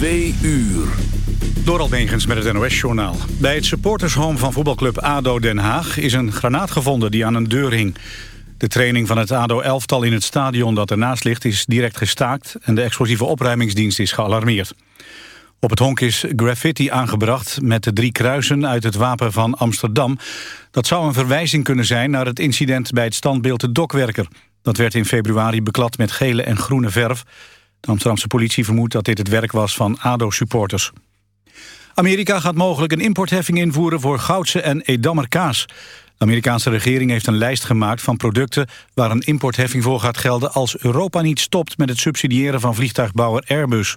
Twee uur. Door Albegens met het NOS-journaal. Bij het supportershome van voetbalclub ADO Den Haag... is een granaat gevonden die aan een deur hing. De training van het ADO-elftal in het stadion dat ernaast ligt... is direct gestaakt en de explosieve opruimingsdienst is gealarmeerd. Op het honk is graffiti aangebracht met de drie kruisen uit het wapen van Amsterdam. Dat zou een verwijzing kunnen zijn naar het incident bij het standbeeld de Dokwerker. Dat werd in februari beklad met gele en groene verf. De Amsterdamse politie vermoedt dat dit het werk was van ADO-supporters. Amerika gaat mogelijk een importheffing invoeren voor goudse en Edammer kaas. De Amerikaanse regering heeft een lijst gemaakt van producten... waar een importheffing voor gaat gelden als Europa niet stopt... met het subsidiëren van vliegtuigbouwer Airbus.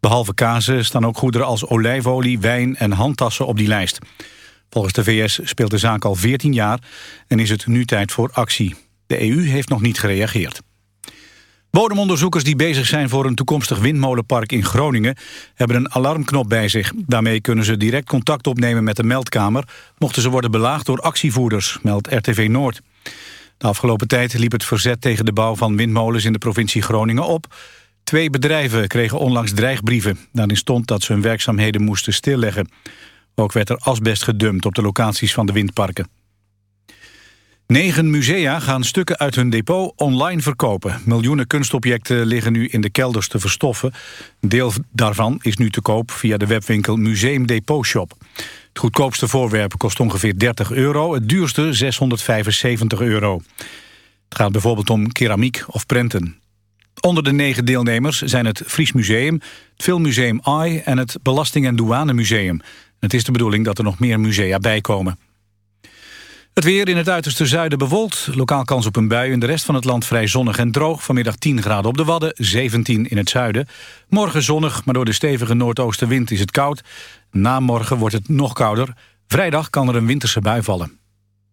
Behalve kazen staan ook goederen als olijfolie, wijn en handtassen op die lijst. Volgens de VS speelt de zaak al 14 jaar en is het nu tijd voor actie. De EU heeft nog niet gereageerd. Bodemonderzoekers die bezig zijn voor een toekomstig windmolenpark in Groningen... hebben een alarmknop bij zich. Daarmee kunnen ze direct contact opnemen met de meldkamer... mochten ze worden belaagd door actievoerders, meldt RTV Noord. De afgelopen tijd liep het verzet tegen de bouw van windmolens... in de provincie Groningen op. Twee bedrijven kregen onlangs dreigbrieven. Daarin stond dat ze hun werkzaamheden moesten stilleggen. Ook werd er asbest gedumpt op de locaties van de windparken. Negen musea gaan stukken uit hun depot online verkopen. Miljoenen kunstobjecten liggen nu in de kelders te verstoffen. Een deel daarvan is nu te koop via de webwinkel Museum Depot Shop. Het goedkoopste voorwerp kost ongeveer 30 euro, het duurste 675 euro. Het gaat bijvoorbeeld om keramiek of prenten. Onder de negen deelnemers zijn het Fries Museum, het Filmmuseum AI en het Belasting- en Douanemuseum. Het is de bedoeling dat er nog meer musea bijkomen. Het weer in het uiterste zuiden bewolkt. Lokaal kans op een bui. In de rest van het land vrij zonnig en droog. Vanmiddag 10 graden op de Wadden, 17 in het zuiden. Morgen zonnig, maar door de stevige noordoostenwind is het koud. Na morgen wordt het nog kouder. Vrijdag kan er een winterse bui vallen.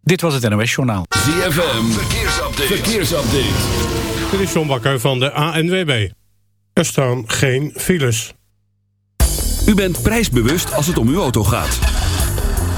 Dit was het NOS Journaal. ZFM, verkeersupdate. verkeersupdate. Dit is John Bakker van de ANWB. Er staan geen files. U bent prijsbewust als het om uw auto gaat.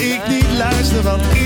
Ik niet luister, want ik